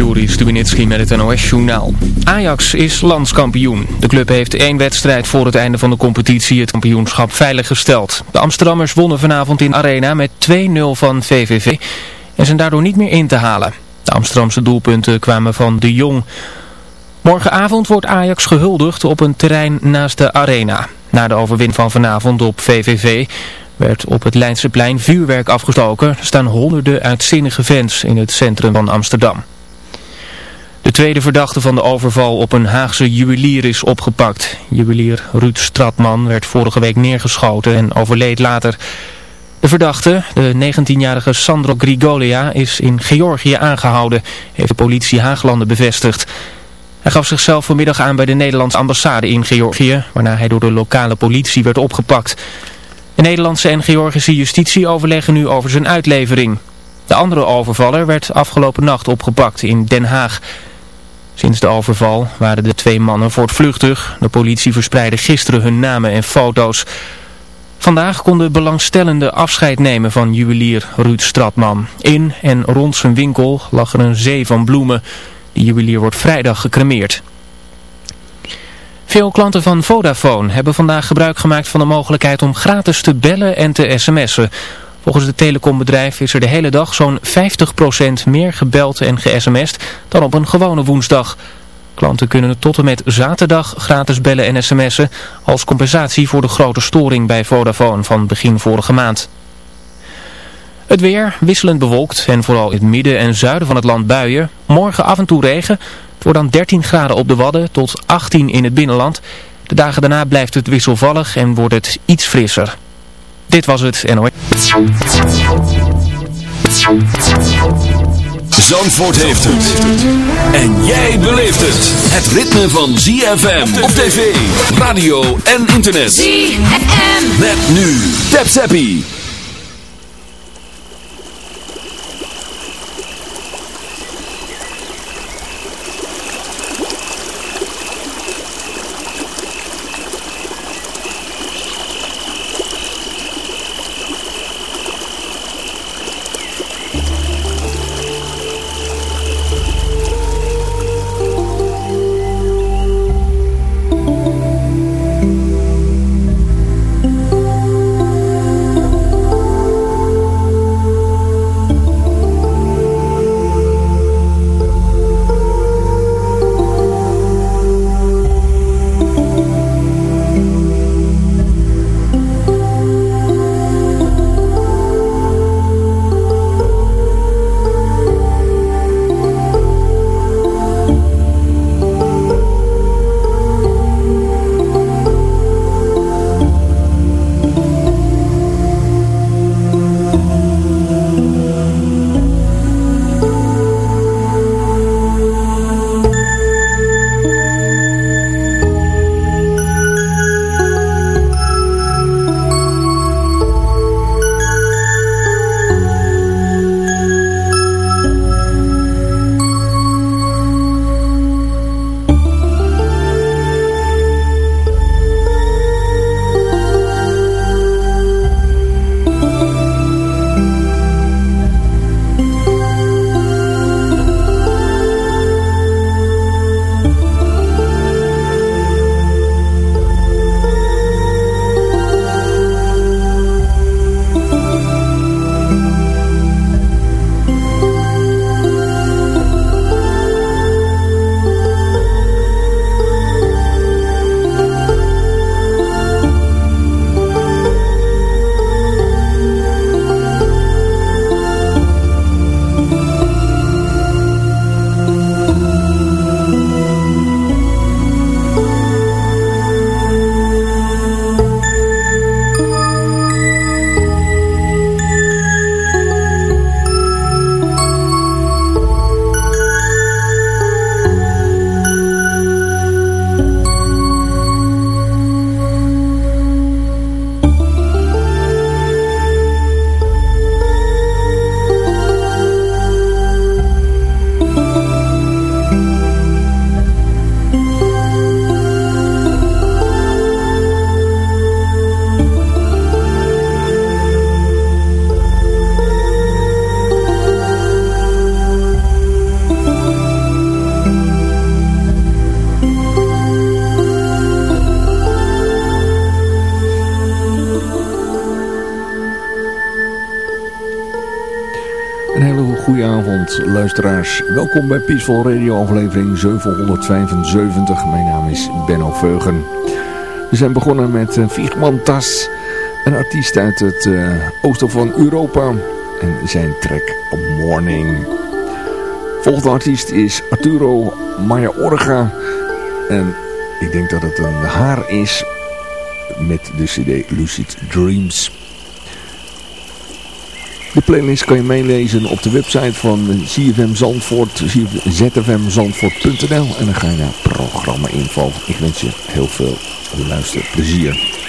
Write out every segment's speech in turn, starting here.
Juri Stubinitski met het NOS-journaal. Ajax is landskampioen. De club heeft één wedstrijd voor het einde van de competitie het kampioenschap veiliggesteld. De Amsterdammers wonnen vanavond in Arena met 2-0 van VVV en zijn daardoor niet meer in te halen. De Amsterdamse doelpunten kwamen van De Jong. Morgenavond wordt Ajax gehuldigd op een terrein naast de Arena. Na de overwin van vanavond op VVV werd op het Leidseplein vuurwerk afgestoken. Er staan honderden uitzinnige fans in het centrum van Amsterdam. De tweede verdachte van de overval op een Haagse juwelier is opgepakt. Juwelier Ruud Stratman werd vorige week neergeschoten en overleed later. De verdachte, de 19-jarige Sandro Grigolia, is in Georgië aangehouden, heeft de politie Haaglanden bevestigd. Hij gaf zichzelf vanmiddag aan bij de Nederlandse ambassade in Georgië, waarna hij door de lokale politie werd opgepakt. De Nederlandse en Georgische justitie overleggen nu over zijn uitlevering. De andere overvaller werd afgelopen nacht opgepakt in Den Haag. Sinds de overval waren de twee mannen voortvluchtig. De politie verspreidde gisteren hun namen en foto's. Vandaag konden belangstellenden afscheid nemen van juwelier Ruud Stratman. In en rond zijn winkel lag er een zee van bloemen. De juwelier wordt vrijdag gecremeerd. Veel klanten van Vodafone hebben vandaag gebruik gemaakt van de mogelijkheid om gratis te bellen en te sms'en. Volgens het telecombedrijf is er de hele dag zo'n 50% meer gebeld en ge-sms'd dan op een gewone woensdag. Klanten kunnen tot en met zaterdag gratis bellen en sms'en als compensatie voor de grote storing bij Vodafone van begin vorige maand. Het weer wisselend bewolkt en vooral in het midden en zuiden van het land buien. Morgen af en toe regen. Wordt dan 13 graden op de Wadden tot 18 in het binnenland. De dagen daarna blijft het wisselvallig en wordt het iets frisser. Dit was het NOS. Zandvoort heeft het. En jij beleeft het. Het ritme van ZFM op tv, radio en internet. ZFM. Met nu. Tap Zappie. Welkom bij Peaceful Radio aflevering 775. Mijn naam is Benno Veugen. We zijn begonnen met Vigman Tas, een artiest uit het uh, oosten van Europa. En zijn track Morning. Volgende artiest is Arturo Maya Orga. En ik denk dat het een haar is met de cd Lucid Dreams. De playlist kan je meelezen op de website van CFM Zandvoort, zfmzandvoort.nl en dan ga je naar programma info. Ik wens je heel veel luisterplezier.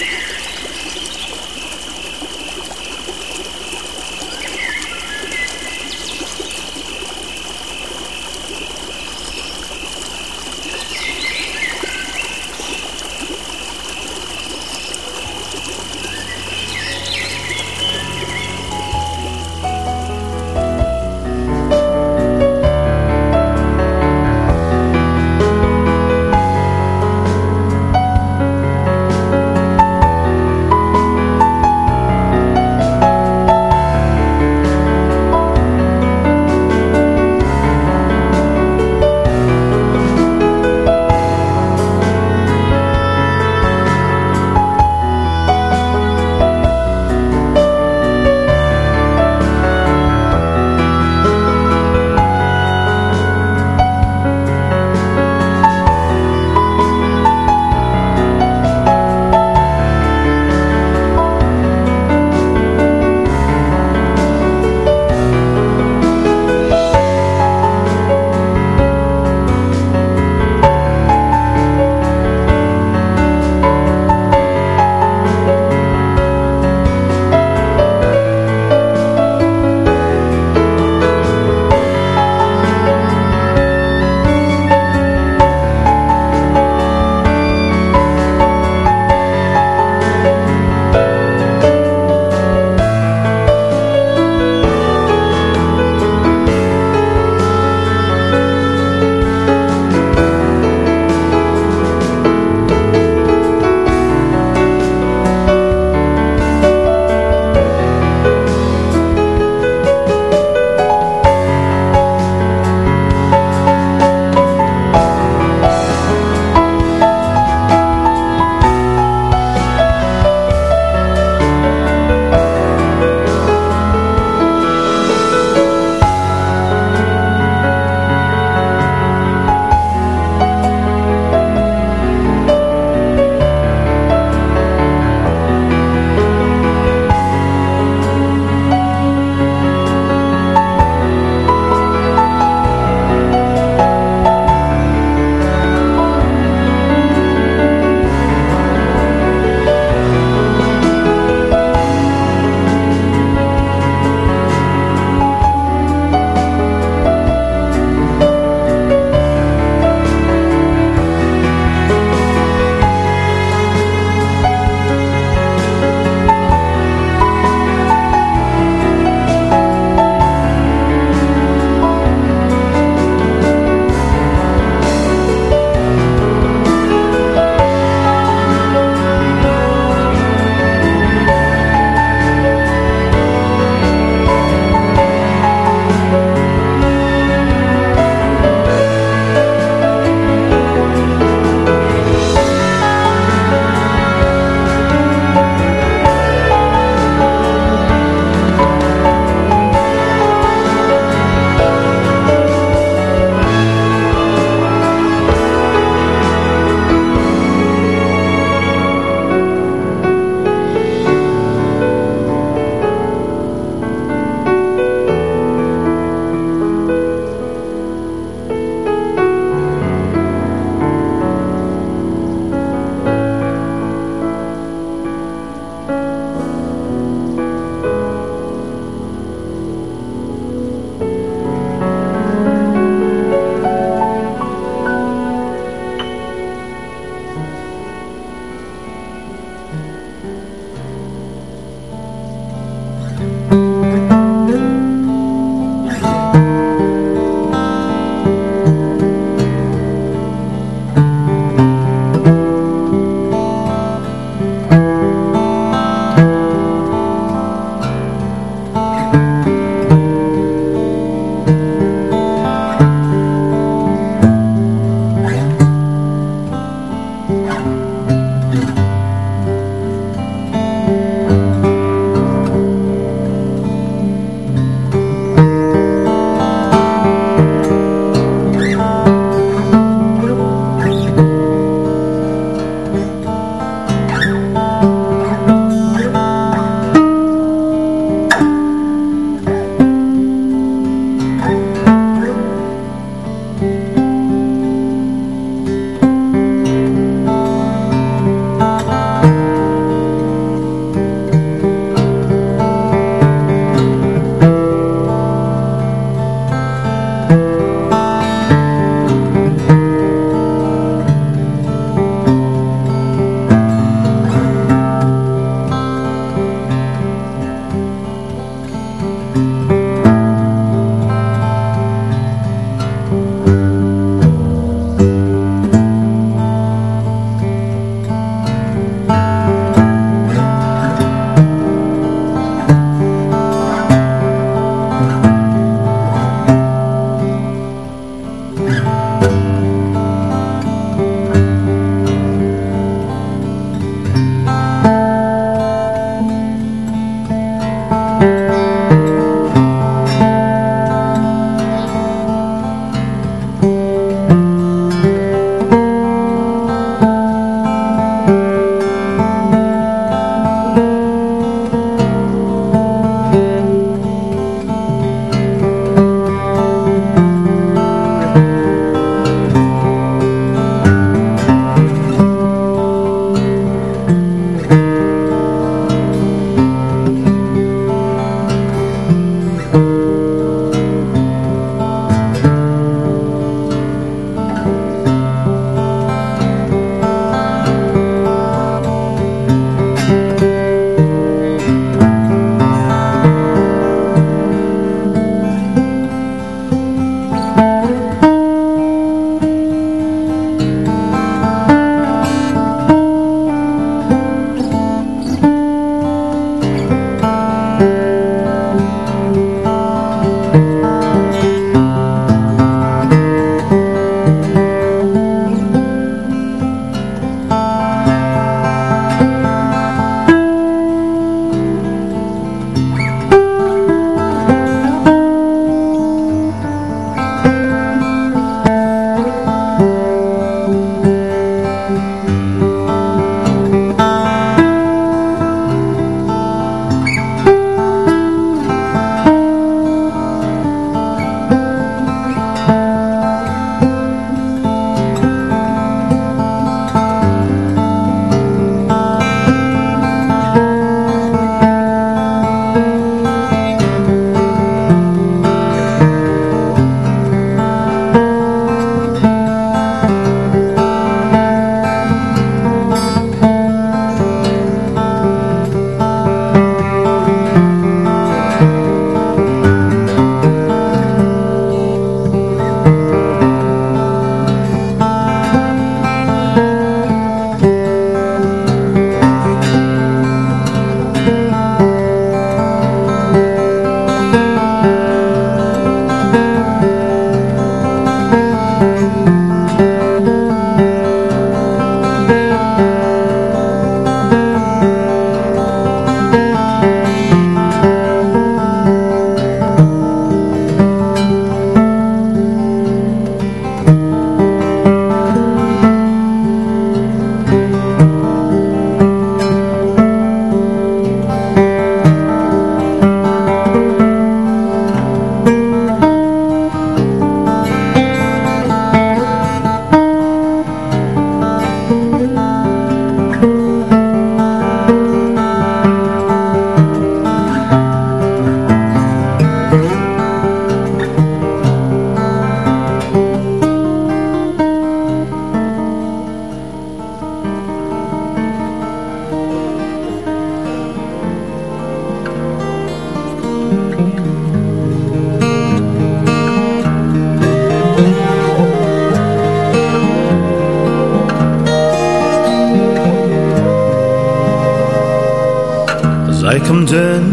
Come down.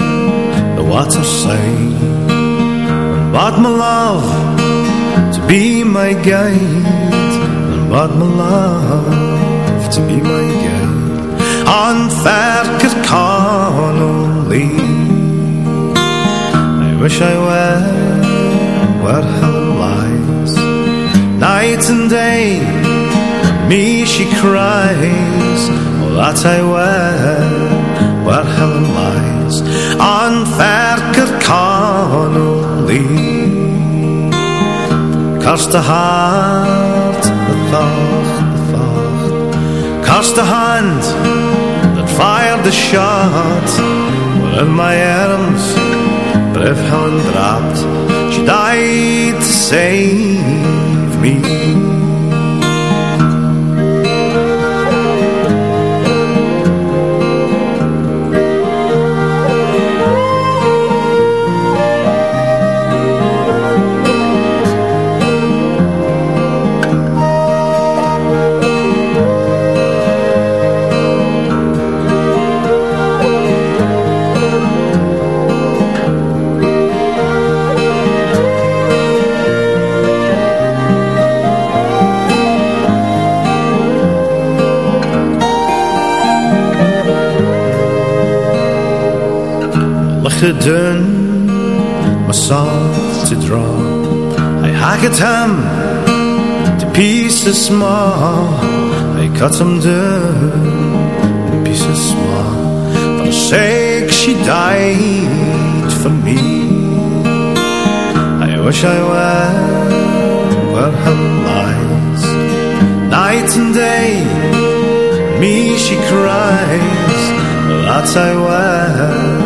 Oh, the waterside And bought my love to be my guide. And bought my love to be my guide. On Ferker Connolly I wish I were where Helen lies Night and day me she cries. Oh that I were Helen lies on Ferker Connolly. Cast the heart, the thought, the thought. Cast the hand that fired the shot. But in my arms, brave Helen dropped. She died to done my salt to drop I hacked him to pieces small. I cut him down in pieces small. For sake she died for me. I wish I were where heaven lies Night and day me she cries. That I were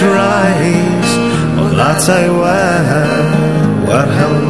dries, well that's I wear, where hell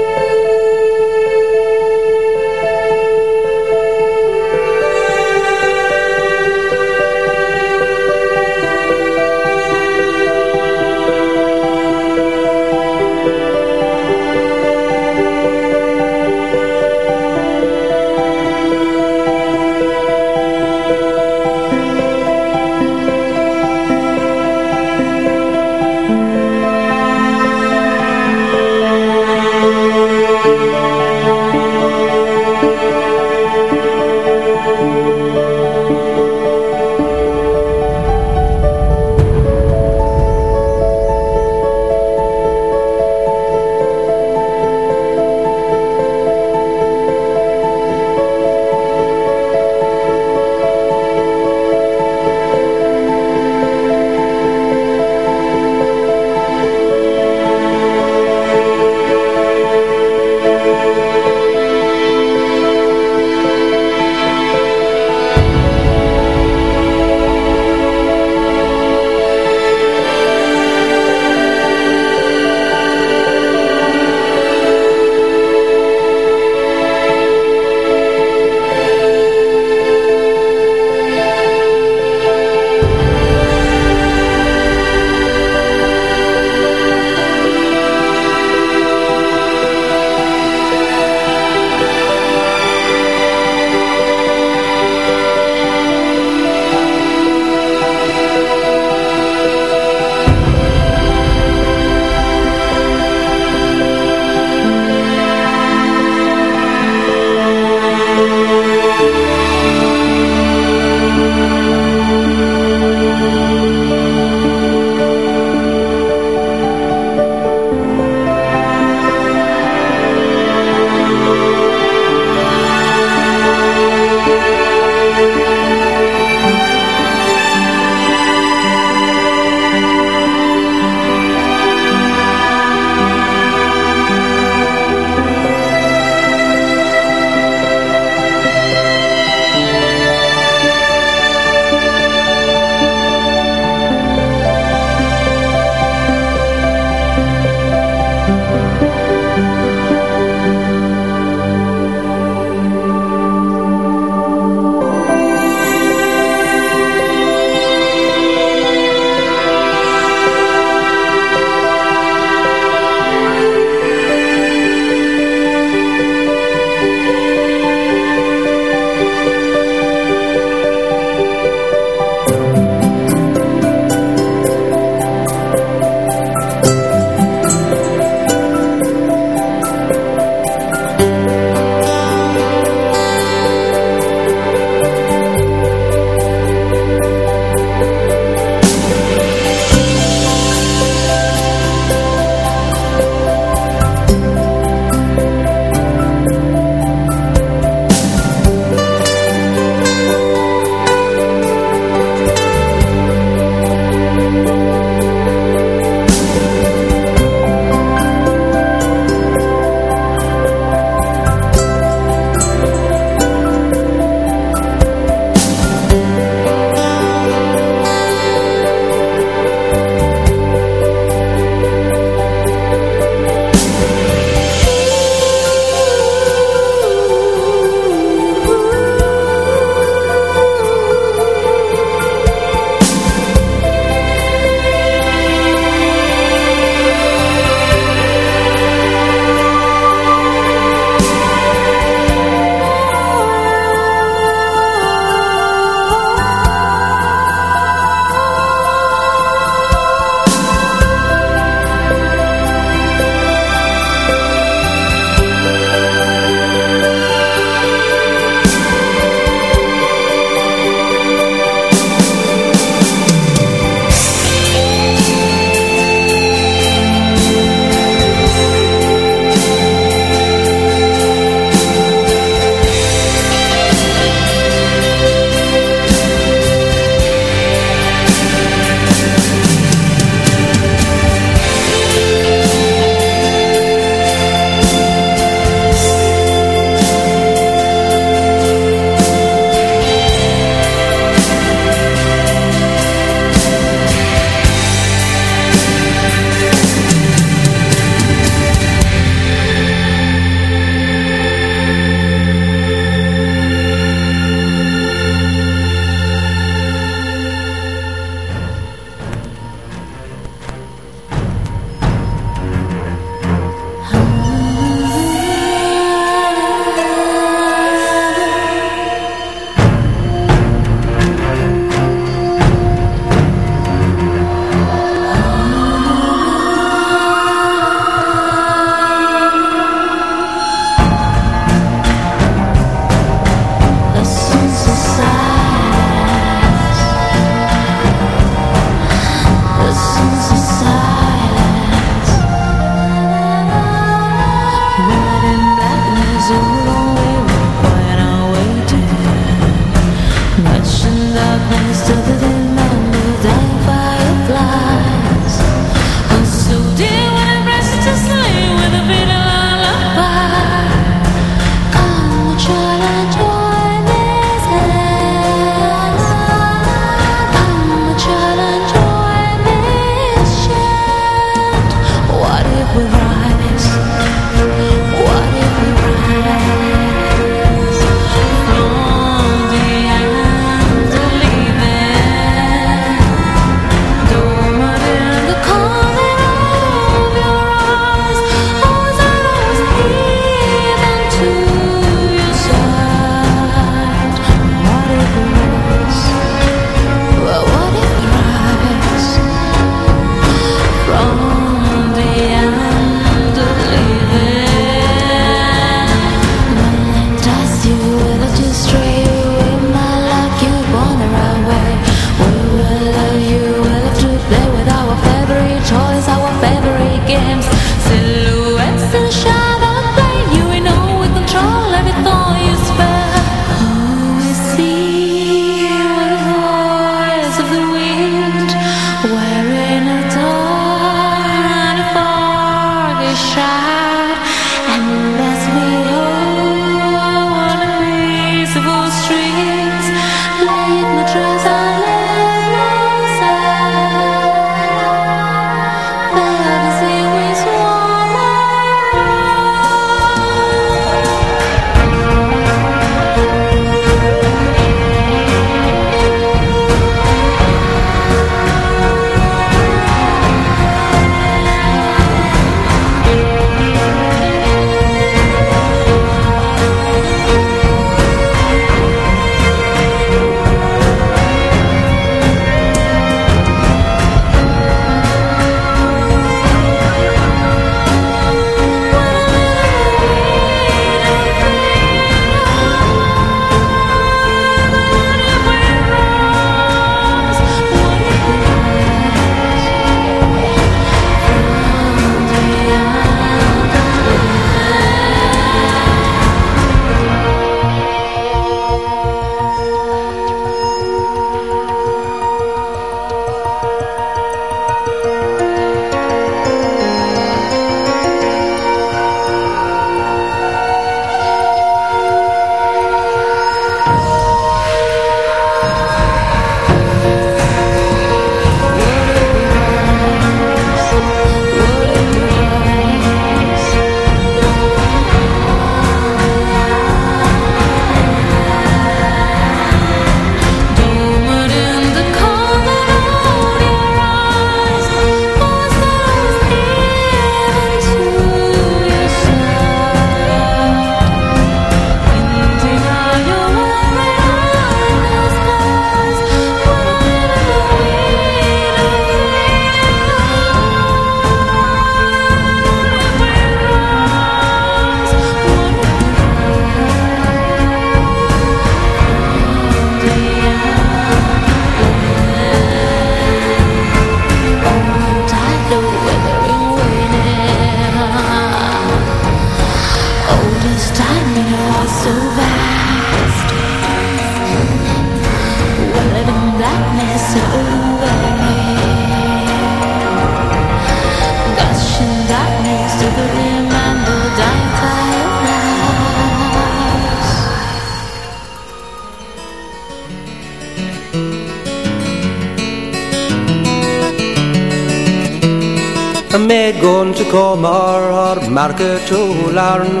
going to Comor or market to learn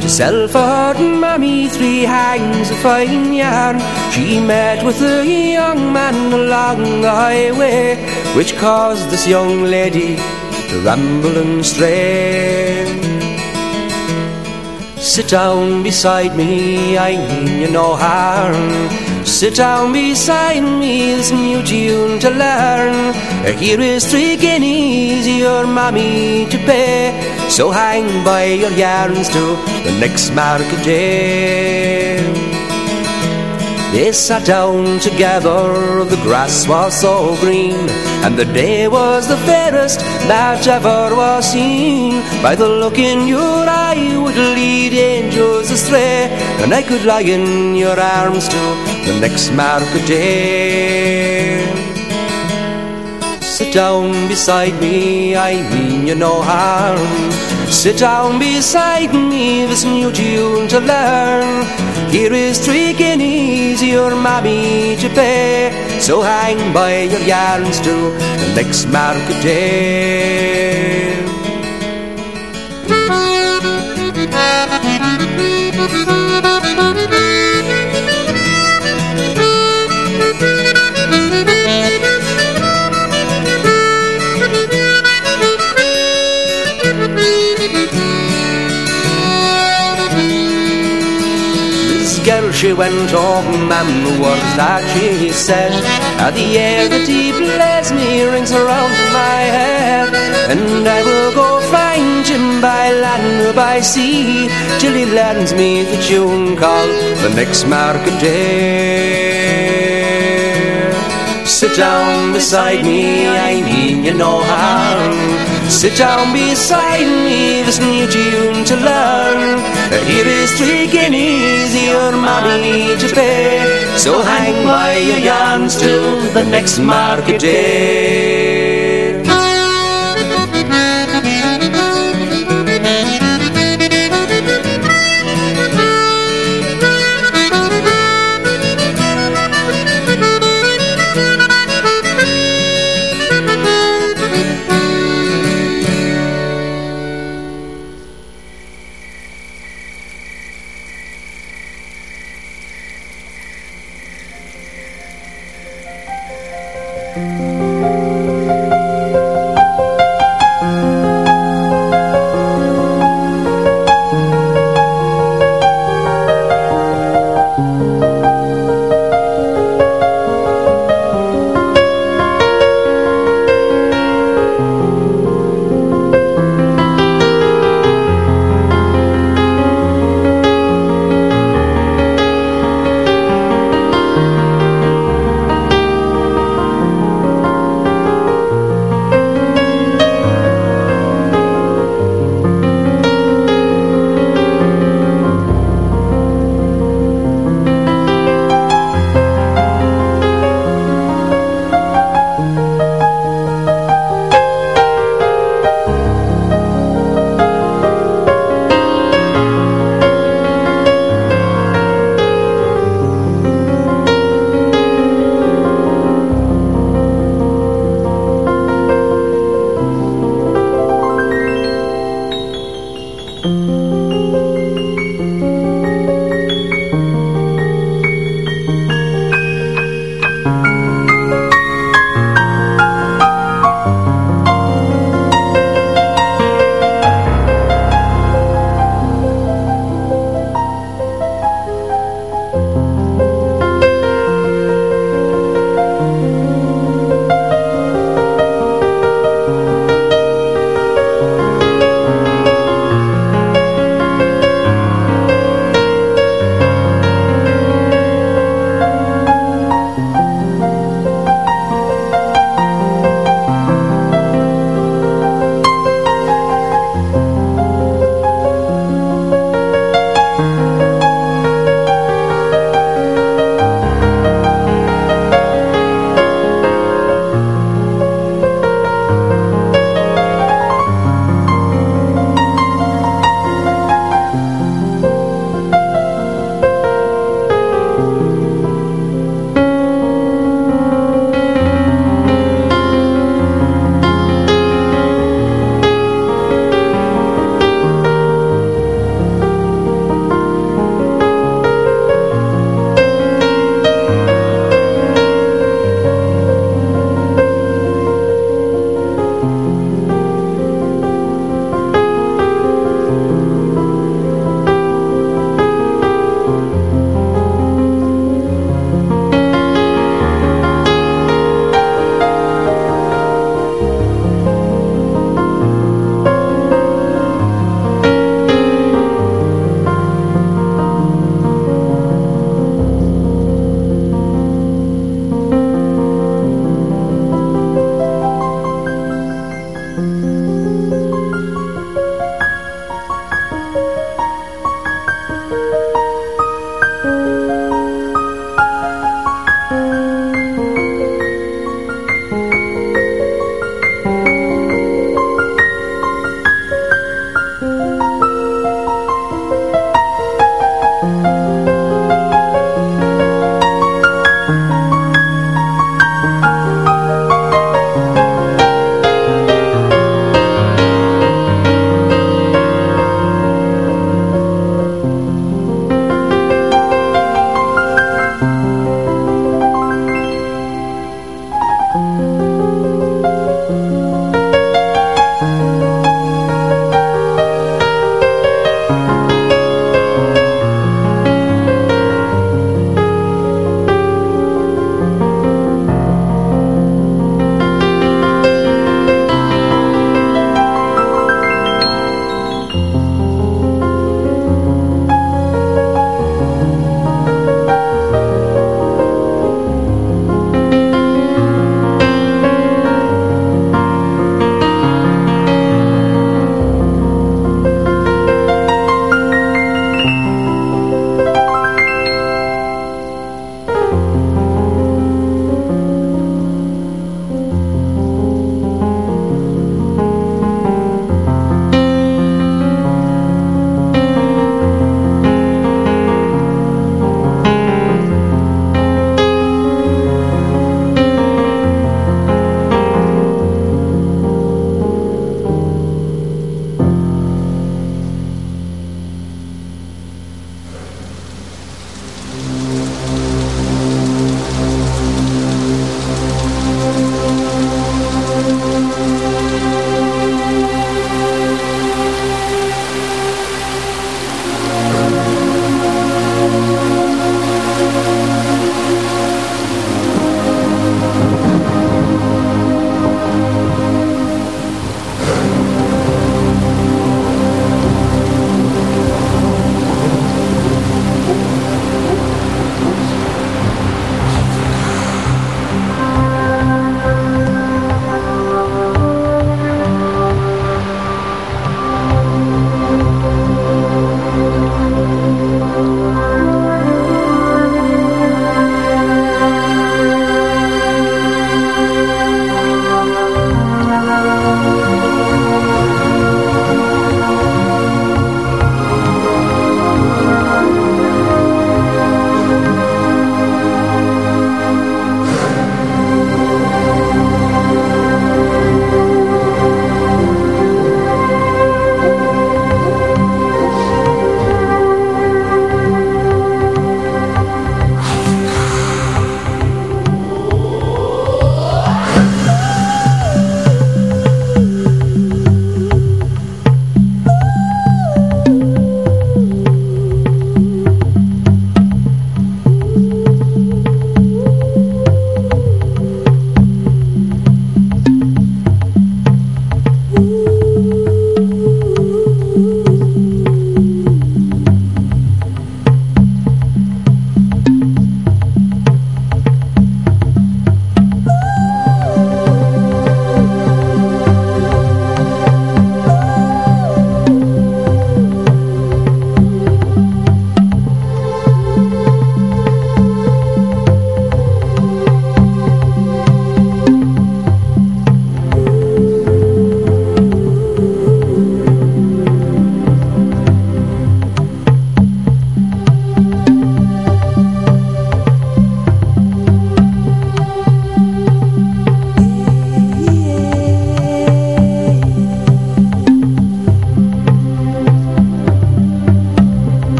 To sell for mammy three hangs of fine yarn. She met with a young man along the highway Which caused this young lady to ramble and stray. Sit down beside me, I mean you no harm Sit down beside me, this new tune to learn. Here is three guineas, your mammy to pay. So hang by your yarns to the next market day. They sat down together, the grass was so green, and the day was the fairest that ever was seen. By the look in your eye would lead angels astray, and I could lie in your arms till the next market day. Sit down beside me, I mean you no harm. Sit down beside me, this new tune to learn. Here is three guineas, your mammy to pay. So hang by your yarns to the next market day. She went home and the words that she said. Are the air that he bless me rings around my head. And I will go find him by land or by sea Till he lends me the tune called the next market day. Sit down beside me, I mean you no harm Sit down beside me, this new tune to learn Here is three easy your money to pay So hang by your yarns till the next market day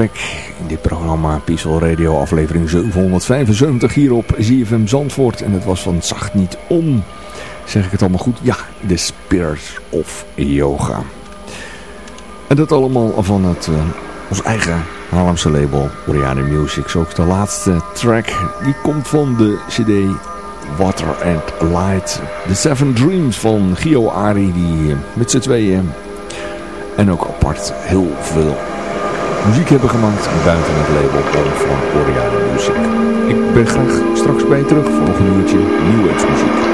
in dit programma Peaceful Radio aflevering 775 hier op ZFM Zandvoort. En het was van Zacht Niet Om. Zeg ik het allemaal goed? Ja, The Spirit of Yoga. En dat allemaal van het, uh, ons eigen Haarlemse label Oriane Music. Zo ook de laatste track, die komt van de cd Water and Light. The Seven Dreams van Gio Ari, die uh, met z'n tweeën en ook apart heel veel muziek hebben gemaakt buiten het label van Oriane Music. Ik ben graag straks bij je terug voor nog een uurtje nieuwe muziek.